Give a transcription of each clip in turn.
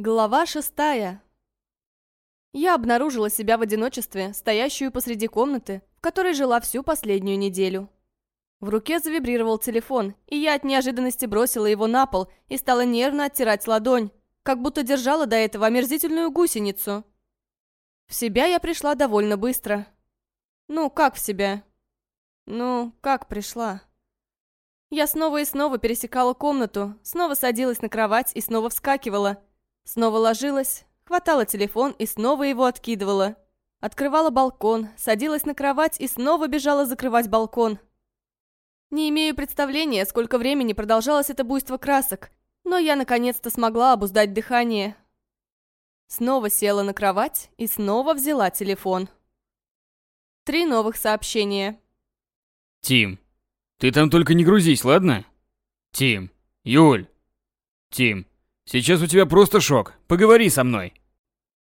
Глава шестая. Я обнаружила себя в одиночестве, стоящую посреди комнаты, в которой жила всю последнюю неделю. В руке завибрировал телефон, и я от неожиданности бросила его на пол и стала нервно оттирать ладонь, как будто держала до этого омерзительную гусеницу. В себя я пришла довольно быстро. Ну, как в себя? Ну, как пришла? Я снова и снова пересекала комнату, снова садилась на кровать и снова вскакивала – Снова ложилась, хватала телефон и снова его откидывала. Открывала балкон, садилась на кровать и снова бежала закрывать балкон. Не имею представления, сколько времени продолжалось это буйство красок, но я наконец-то смогла обуздать дыхание. Снова села на кровать и снова взяла телефон. Три новых сообщения. Тим, ты там только не грузись, ладно? Тим, Юль. Тим, Сейчас у тебя просто шок. Поговори со мной.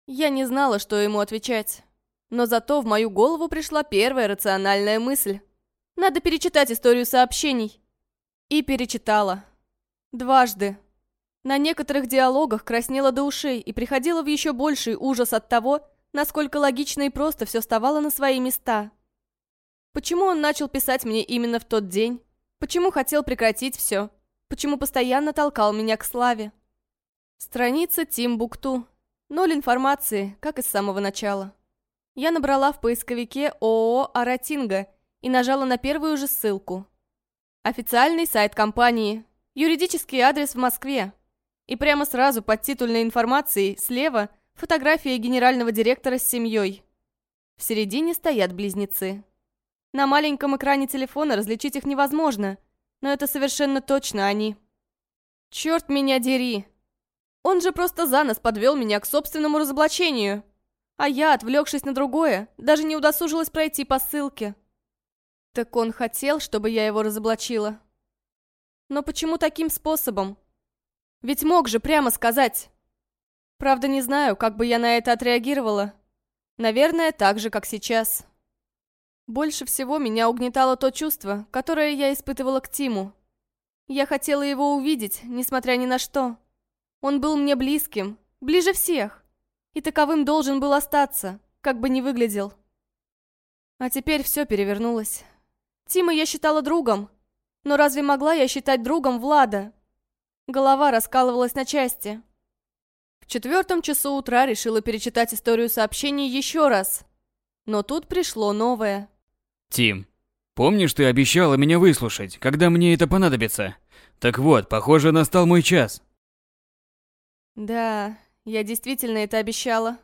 Я не знала, что ему отвечать. Но зато в мою голову пришла первая рациональная мысль. Надо перечитать историю сообщений. И перечитала. Дважды. На некоторых диалогах краснела до ушей и приходила в еще больший ужас от того, насколько логично и просто все вставало на свои места. Почему он начал писать мне именно в тот день? Почему хотел прекратить все? Почему постоянно толкал меня к славе? Страница Тимбукту. Ноль информации, как и с самого начала. Я набрала в поисковике ООО «Аратинга» и нажала на первую же ссылку. Официальный сайт компании, юридический адрес в Москве. И прямо сразу под титульной информацией слева фотография генерального директора с семьей. В середине стоят близнецы. На маленьком экране телефона различить их невозможно, но это совершенно точно они. Черт меня дери! Он же просто за нос подвел меня к собственному разоблачению. А я, отвлекшись на другое, даже не удосужилась пройти по ссылке. Так он хотел, чтобы я его разоблачила. Но почему таким способом? Ведь мог же прямо сказать. Правда, не знаю, как бы я на это отреагировала. Наверное, так же, как сейчас. Больше всего меня угнетало то чувство, которое я испытывала к Тиму. Я хотела его увидеть, несмотря ни на что. Он был мне близким, ближе всех. И таковым должен был остаться, как бы ни выглядел. А теперь все перевернулось. Тима я считала другом. Но разве могла я считать другом Влада? Голова раскалывалась на части. В четвертом часу утра решила перечитать историю сообщений еще раз. Но тут пришло новое. Тим, помнишь, ты обещала меня выслушать, когда мне это понадобится? Так вот, похоже, настал мой час. Да, я действительно это обещала.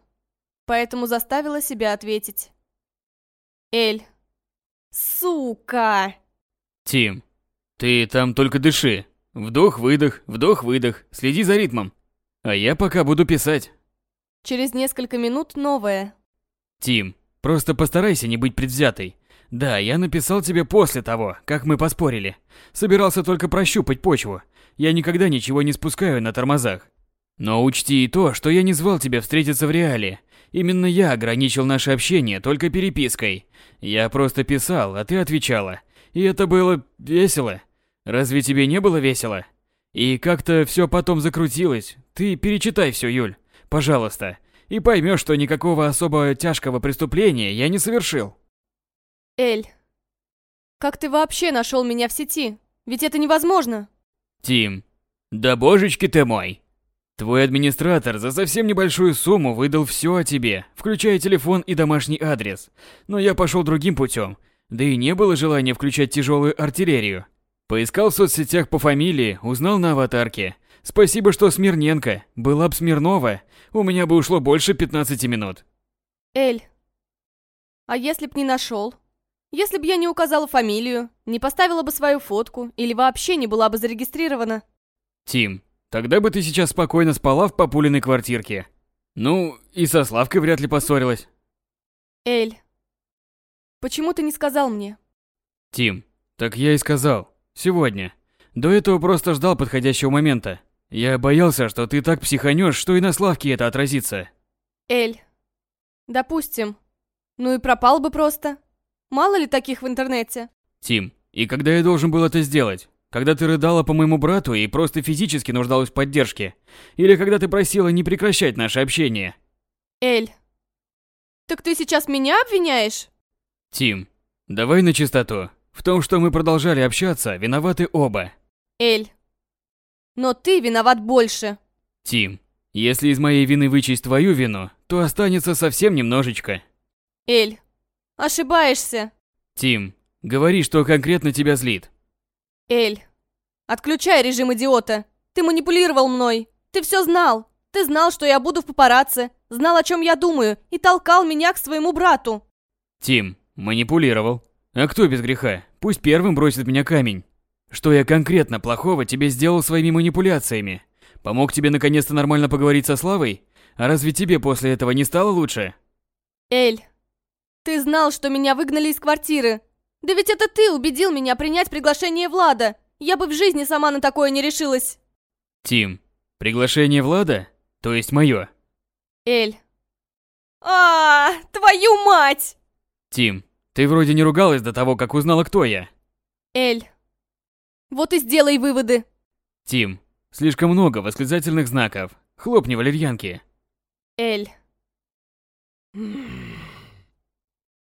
Поэтому заставила себя ответить. Эль. Сука! Тим, ты там только дыши. Вдох-выдох, вдох-выдох, следи за ритмом. А я пока буду писать. Через несколько минут новое. Тим, просто постарайся не быть предвзятой. Да, я написал тебе после того, как мы поспорили. Собирался только прощупать почву. Я никогда ничего не спускаю на тормозах. Но учти и то, что я не звал тебя встретиться в реале. Именно я ограничил наше общение только перепиской. Я просто писал, а ты отвечала. И это было весело. Разве тебе не было весело? И как-то все потом закрутилось. Ты перечитай все, Юль. Пожалуйста. И поймешь, что никакого особо тяжкого преступления я не совершил. Эль, как ты вообще нашел меня в сети? Ведь это невозможно. Тим, да божечки ты мой. Твой администратор за совсем небольшую сумму выдал все о тебе, включая телефон и домашний адрес. Но я пошел другим путем, да и не было желания включать тяжелую артиллерию. Поискал в соцсетях по фамилии, узнал на аватарке. Спасибо, что Смирненко. Была б Смирнова, у меня бы ушло больше 15 минут. Эль, а если б не нашел? Если б я не указала фамилию, не поставила бы свою фотку или вообще не была бы зарегистрирована? Тим, Тогда бы ты сейчас спокойно спала в папулиной квартирке. Ну, и со Славкой вряд ли поссорилась. Эль, почему ты не сказал мне? Тим, так я и сказал. Сегодня. До этого просто ждал подходящего момента. Я боялся, что ты так психанешь, что и на Славке это отразится. Эль, допустим. Ну и пропал бы просто. Мало ли таких в интернете. Тим, и когда я должен был это сделать? Когда ты рыдала по моему брату и просто физически нуждалась в поддержке? Или когда ты просила не прекращать наше общение? Эль. Так ты сейчас меня обвиняешь? Тим, давай на чистоту. В том, что мы продолжали общаться, виноваты оба. Эль. Но ты виноват больше. Тим, если из моей вины вычесть твою вину, то останется совсем немножечко. Эль. Ошибаешься. Тим, говори, что конкретно тебя злит. Эль. Отключай режим идиота. Ты манипулировал мной. Ты все знал. Ты знал, что я буду в папарацци. Знал, о чем я думаю. И толкал меня к своему брату. Тим, манипулировал. А кто без греха? Пусть первым бросит меня камень. Что я конкретно плохого тебе сделал своими манипуляциями? Помог тебе наконец-то нормально поговорить со Славой? А разве тебе после этого не стало лучше? Эль, ты знал, что меня выгнали из квартиры. Да ведь это ты убедил меня принять приглашение Влада. Я бы в жизни сама на такое не решилась. Тим, приглашение Влада? То есть мое? Эль. А, твою мать! Тим, ты вроде не ругалась до того, как узнала, кто я. Эль. Вот и сделай выводы. Тим, слишком много восклицательных знаков. Хлопни валерьянки. Эль.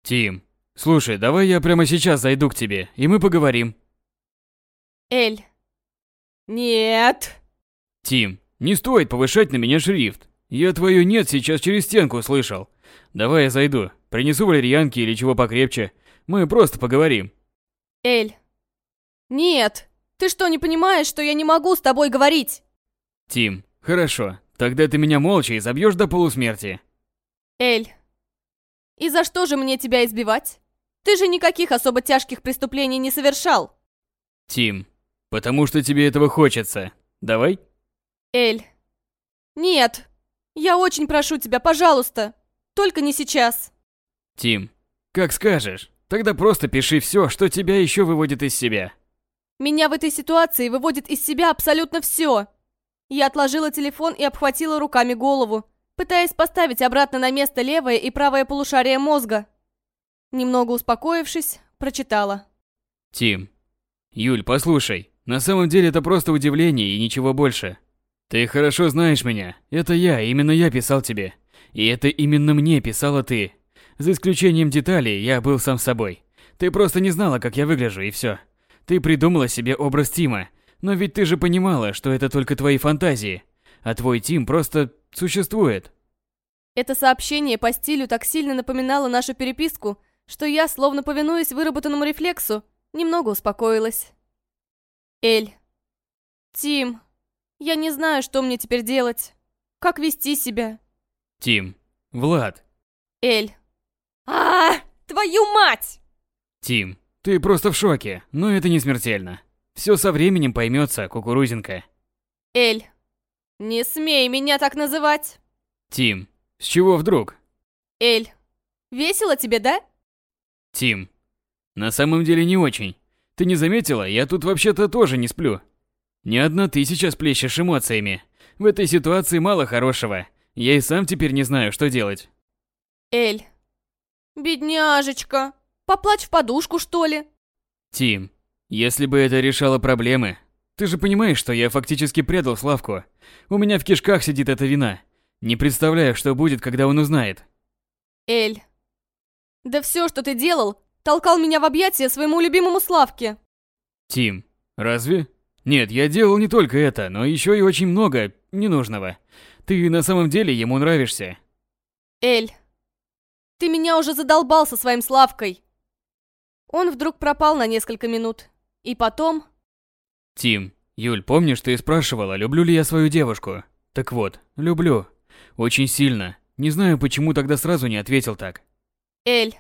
Тим, слушай, давай я прямо сейчас зайду к тебе, и мы поговорим. Эль. Нет. Тим, не стоит повышать на меня шрифт. Я твою «нет» сейчас через стенку слышал. Давай я зайду, принесу валерьянки или чего покрепче. Мы просто поговорим. Эль. Нет. Ты что, не понимаешь, что я не могу с тобой говорить? Тим, хорошо. Тогда ты меня молча изобьешь до полусмерти. Эль. И за что же мне тебя избивать? Ты же никаких особо тяжких преступлений не совершал. Тим, потому что тебе этого хочется. Давай? Эль. Нет. Я очень прошу тебя, пожалуйста. Только не сейчас. Тим, как скажешь. Тогда просто пиши все, что тебя еще выводит из себя. Меня в этой ситуации выводит из себя абсолютно все. Я отложила телефон и обхватила руками голову, пытаясь поставить обратно на место левое и правое полушарие мозга. Немного успокоившись, прочитала. Тим. Юль, послушай. На самом деле это просто удивление и ничего больше. Ты хорошо знаешь меня. Это я, именно я писал тебе. И это именно мне писала ты. За исключением деталей, я был сам собой. Ты просто не знала, как я выгляжу, и все. Ты придумала себе образ Тима, но ведь ты же понимала, что это только твои фантазии, а твой Тим просто существует. Это сообщение по стилю так сильно напоминало нашу переписку, что я, словно повинуясь выработанному рефлексу, немного успокоилась. Эль. Тим. Я не знаю, что мне теперь делать. Как вести себя? Тим. Влад. Эль. А, твою мать! Тим. Ты просто в шоке, но это не смертельно. Все со временем поймется, кукурузинка. Эль. Не смей меня так называть. Тим. С чего вдруг? Эль. Весело тебе, да? Тим. На самом деле не очень. Ты не заметила, я тут вообще-то тоже не сплю. Не одна ты сейчас плещешь эмоциями. В этой ситуации мало хорошего. Я и сам теперь не знаю, что делать. Эль. Бедняжечка. Поплачь в подушку, что ли? Тим, если бы это решало проблемы, ты же понимаешь, что я фактически предал Славку. У меня в кишках сидит эта вина. Не представляю, что будет, когда он узнает. Эль. Да все, что ты делал, толкал меня в объятия своему любимому Славке. Тим, разве? Нет, я делал не только это, но еще и очень много ненужного. Ты на самом деле ему нравишься. Эль, ты меня уже задолбал со своим Славкой. Он вдруг пропал на несколько минут. И потом... Тим, Юль, помнишь, ты спрашивала, люблю ли я свою девушку? Так вот, люблю. Очень сильно. Не знаю, почему тогда сразу не ответил так. Эль,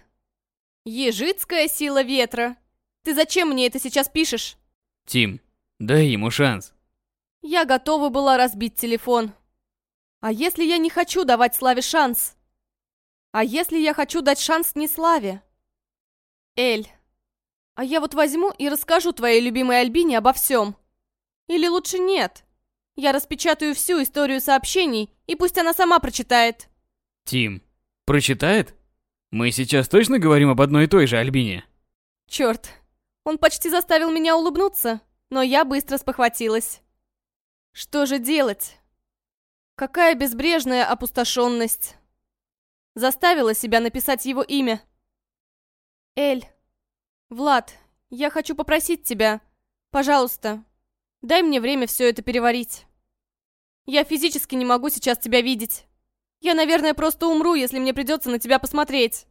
ежицкая сила ветра. Ты зачем мне это сейчас пишешь? Тим, дай ему шанс. Я готова была разбить телефон. А если я не хочу давать Славе шанс? А если я хочу дать шанс не Славе? Эль, а я вот возьму и расскажу твоей любимой Альбине обо всем. Или лучше нет. Я распечатаю всю историю сообщений, и пусть она сама прочитает. Тим, прочитает? Мы сейчас точно говорим об одной и той же Альбине? Черт, он почти заставил меня улыбнуться. но я быстро спохватилась. Что же делать? Какая безбрежная опустошенность. Заставила себя написать его имя. Эль. Влад, я хочу попросить тебя, пожалуйста, дай мне время все это переварить. Я физически не могу сейчас тебя видеть. Я, наверное, просто умру, если мне придется на тебя посмотреть.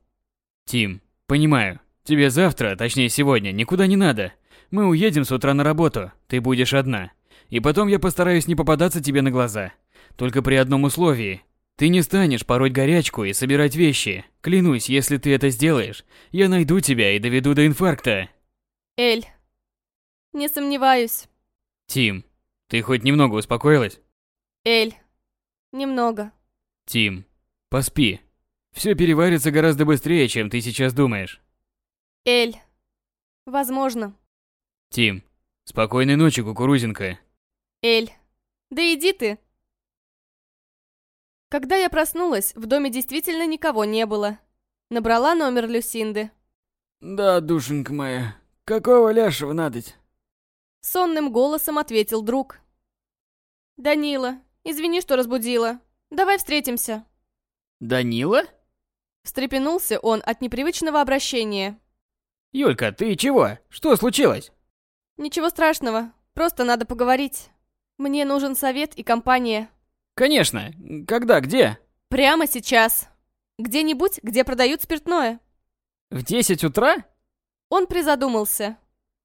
Тим, понимаю. Тебе завтра, точнее сегодня, никуда не надо. Мы уедем с утра на работу, ты будешь одна. И потом я постараюсь не попадаться тебе на глаза. Только при одном условии. Ты не станешь пороть горячку и собирать вещи. Клянусь, если ты это сделаешь, я найду тебя и доведу до инфаркта. Эль, не сомневаюсь. Тим, ты хоть немного успокоилась? Эль, немного. Тим, поспи. Все переварится гораздо быстрее, чем ты сейчас думаешь. Эль, возможно. Тим, спокойной ночи, кукурузинка. Эль, да иди ты. Когда я проснулась, в доме действительно никого не было. Набрала номер Люсинды. «Да, душенька моя, какого ляшего надоть?» Сонным голосом ответил друг. «Данила, извини, что разбудила. Давай встретимся». «Данила?» Встрепенулся он от непривычного обращения. «Юлька, ты чего? Что случилось?» «Ничего страшного, просто надо поговорить. Мне нужен совет и компания». «Конечно. Когда, где?» «Прямо сейчас. Где-нибудь, где продают спиртное». «В 10 утра?» Он призадумался.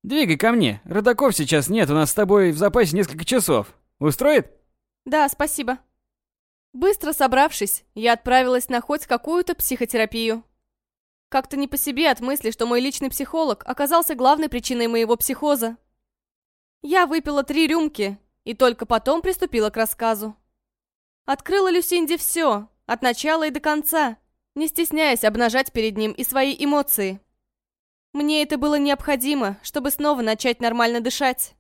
«Двигай ко мне. Родаков сейчас нет, у нас с тобой в запасе несколько часов. Устроит?» «Да, спасибо». Быстро собравшись, я отправилась на хоть какую-то психотерапию. Как-то не по себе от мысли, что мой личный психолог оказался главной причиной моего психоза. Я выпила три рюмки и только потом приступила к рассказу. Открыла Люсинде все, от начала и до конца, не стесняясь обнажать перед ним и свои эмоции. Мне это было необходимо, чтобы снова начать нормально дышать.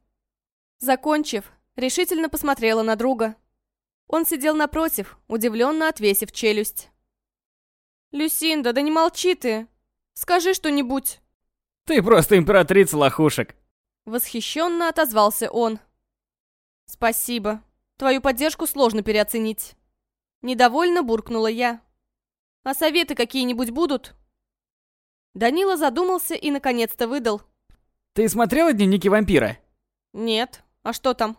Закончив, решительно посмотрела на друга. Он сидел напротив, удивленно отвесив челюсть. «Люсинда, да не молчи ты! Скажи что-нибудь!» «Ты просто императрица лохушек!» Восхищенно отозвался он. «Спасибо. Твою поддержку сложно переоценить». Недовольно буркнула я. «А советы какие-нибудь будут?» Данила задумался и наконец-то выдал. «Ты смотрела «Дневники вампира»?» «Нет. А что там?»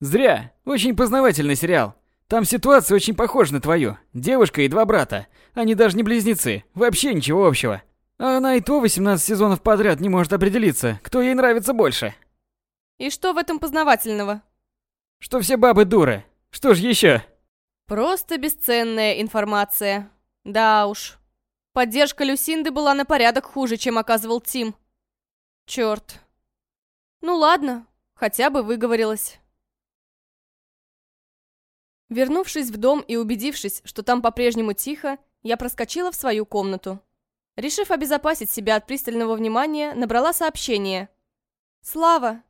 «Зря. Очень познавательный сериал. Там ситуация очень похожа на твою. Девушка и два брата. Они даже не близнецы. Вообще ничего общего. А она и то 18 сезонов подряд не может определиться, кто ей нравится больше. И что в этом познавательного? Что все бабы дуры. Что ж еще? Просто бесценная информация. Да уж. Поддержка Люсинды была на порядок хуже, чем оказывал Тим. Черт. Ну ладно, хотя бы выговорилась. Вернувшись в дом и убедившись, что там по-прежнему тихо, я проскочила в свою комнату. Решив обезопасить себя от пристального внимания, набрала сообщение. «Слава,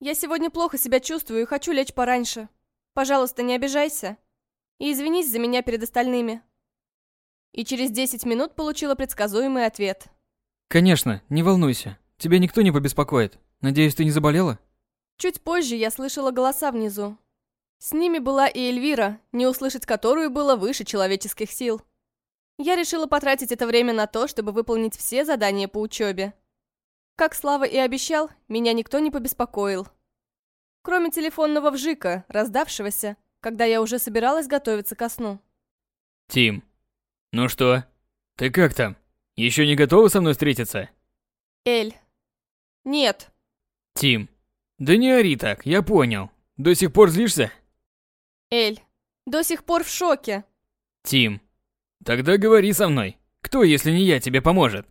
я сегодня плохо себя чувствую и хочу лечь пораньше. Пожалуйста, не обижайся. И извинись за меня перед остальными». И через 10 минут получила предсказуемый ответ. Конечно, не волнуйся. Тебя никто не побеспокоит. Надеюсь, ты не заболела? Чуть позже я слышала голоса внизу. С ними была и Эльвира, не услышать которую было выше человеческих сил. Я решила потратить это время на то, чтобы выполнить все задания по учебе. Как Слава и обещал, меня никто не побеспокоил. Кроме телефонного вжика, раздавшегося, когда я уже собиралась готовиться ко сну. Тим, ну что? Ты как там? Еще не готова со мной встретиться? Эль. Нет. Тим. Да не ори так, я понял. До сих пор злишься? Эль, до сих пор в шоке. Тим, тогда говори со мной. Кто, если не я, тебе поможет?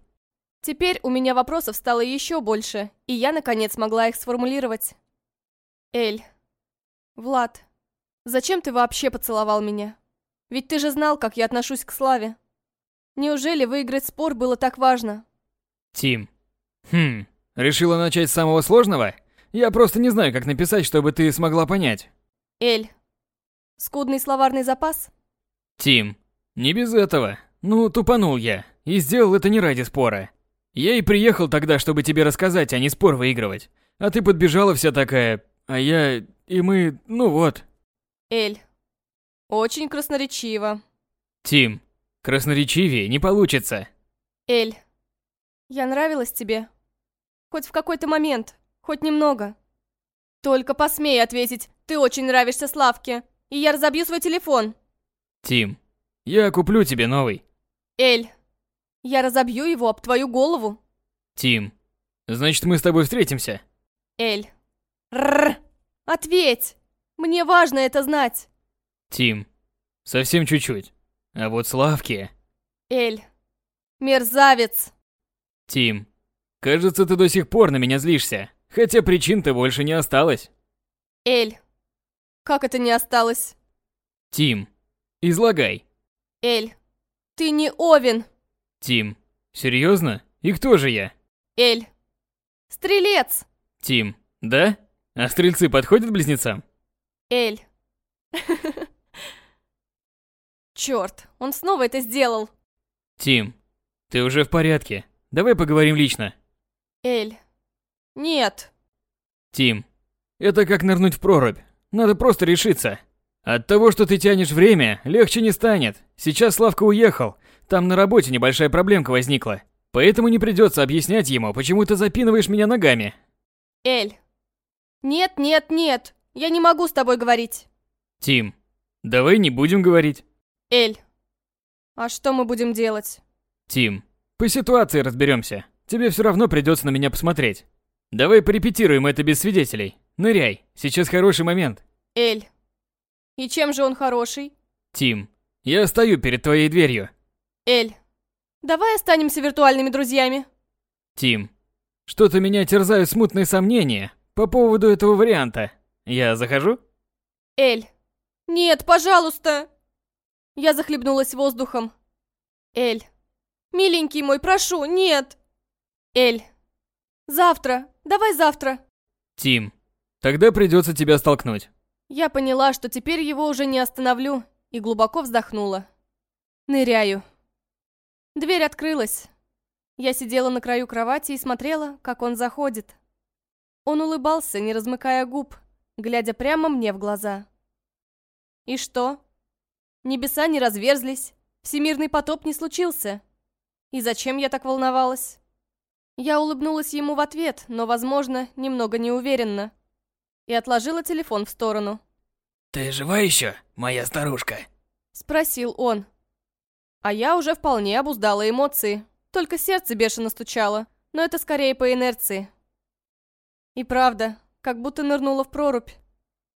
Теперь у меня вопросов стало еще больше, и я, наконец, могла их сформулировать. Эль, Влад, зачем ты вообще поцеловал меня? Ведь ты же знал, как я отношусь к Славе. Неужели выиграть спор было так важно? Тим, хм, решила начать с самого сложного? Я просто не знаю, как написать, чтобы ты смогла понять. Эль, Скудный словарный запас? Тим, не без этого. Ну, тупанул я. И сделал это не ради спора. Я и приехал тогда, чтобы тебе рассказать, а не спор выигрывать. А ты подбежала вся такая, а я... и мы... ну вот. Эль. Очень красноречиво. Тим, красноречивее не получится. Эль. Я нравилась тебе? Хоть в какой-то момент, хоть немного. Только посмей ответить, ты очень нравишься Славке, и я разобью свой телефон. Тим, я куплю тебе новый. Эль, я разобью его об твою голову. Тим, значит мы с тобой встретимся? Эль. Рррр. Ответь. Мне важно это знать. Тим, совсем чуть-чуть. А вот Славке... Эль. Мерзавец. Тим, кажется, ты до сих пор на меня злишься, хотя причин-то больше не осталось. Эль. Как это не осталось? Тим, излагай. Эль. Ты не Овен. Тим, серьезно? И кто же я? Эль. Стрелец. Тим, да? А стрельцы подходят близнецам? Эль. Черт, он снова это сделал. Тим, ты уже в порядке. Давай поговорим лично. Эль. Нет. Тим, это как нырнуть в прорубь. Надо просто решиться. От того, что ты тянешь время, легче не станет. Сейчас Славка уехал. Там на работе небольшая проблемка возникла. Поэтому не придется объяснять ему, почему ты запинываешь меня ногами. Эль. Нет, нет, нет. Я не могу с тобой говорить. Тим, давай не будем говорить. Эль. А что мы будем делать? Тим, по ситуации разберемся. Тебе все равно придется на меня посмотреть. Давай порепетируем это без свидетелей. Ныряй, сейчас хороший момент. Эль. И чем же он хороший? Тим, я стою перед твоей дверью. Эль. Давай останемся виртуальными друзьями. Тим, что-то меня терзают смутные сомнения по поводу этого варианта. Я захожу? Эль. Нет, пожалуйста. Я захлебнулась воздухом. Эль. Миленький мой, прошу, нет. Эль. Завтра. Давай завтра. Тим, тогда придется тебя столкнуть. Я поняла, что теперь его уже не остановлю, и глубоко вздохнула. Ныряю. Дверь открылась. Я сидела на краю кровати и смотрела, как он заходит. Он улыбался, не размыкая губ, глядя прямо мне в глаза. И что? Небеса не разверзлись, всемирный потоп не случился. И зачем я так волновалась? Я улыбнулась ему в ответ, но, возможно, немного неуверенно. И отложила телефон в сторону. «Ты жива еще, моя старушка?» Спросил он. А я уже вполне обуздала эмоции. Только сердце бешено стучало, но это скорее по инерции. И правда, как будто нырнула в прорубь.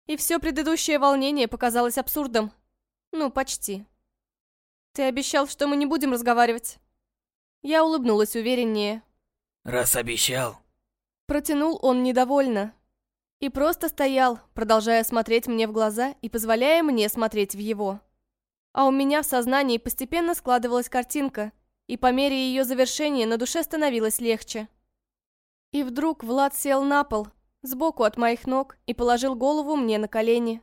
И все предыдущее волнение показалось абсурдом. Ну, почти. Ты обещал, что мы не будем разговаривать. Я улыбнулась увереннее. «Раз обещал». Протянул он недовольно. И просто стоял, продолжая смотреть мне в глаза и позволяя мне смотреть в его. А у меня в сознании постепенно складывалась картинка, и по мере ее завершения на душе становилось легче. И вдруг Влад сел на пол, сбоку от моих ног, и положил голову мне на колени.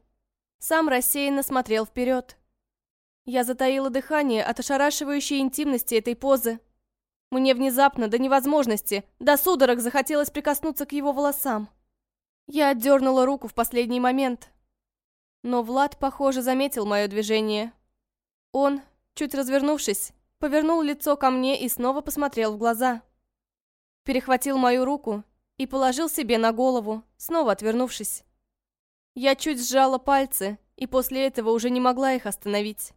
Сам рассеянно смотрел вперед. Я затаила дыхание от ошарашивающей интимности этой позы. Мне внезапно, до невозможности, до судорог захотелось прикоснуться к его волосам. Я отдернула руку в последний момент. Но Влад, похоже, заметил мое движение. Он, чуть развернувшись, повернул лицо ко мне и снова посмотрел в глаза. Перехватил мою руку и положил себе на голову, снова отвернувшись. Я чуть сжала пальцы, и после этого уже не могла их остановить.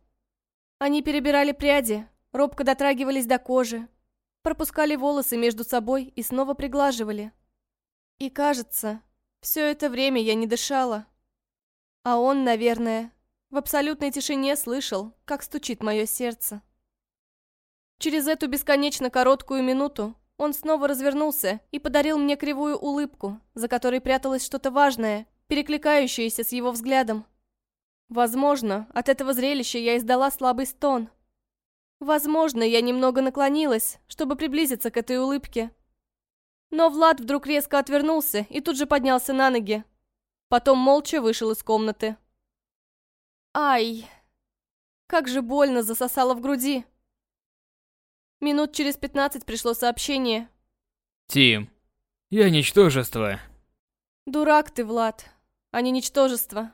Они перебирали пряди, робко дотрагивались до кожи, пропускали волосы между собой и снова приглаживали. И кажется, все это время я не дышала. А он, наверное, в абсолютной тишине слышал, как стучит мое сердце. Через эту бесконечно короткую минуту он снова развернулся и подарил мне кривую улыбку, за которой пряталось что-то важное, перекликающееся с его взглядом. Возможно, от этого зрелища я издала слабый стон. Возможно, я немного наклонилась, чтобы приблизиться к этой улыбке. Но Влад вдруг резко отвернулся и тут же поднялся на ноги. Потом молча вышел из комнаты. Ай! Как же больно засосало в груди. Минут через пятнадцать пришло сообщение. Тим, я ничтожество. Дурак ты, Влад, а не ничтожество.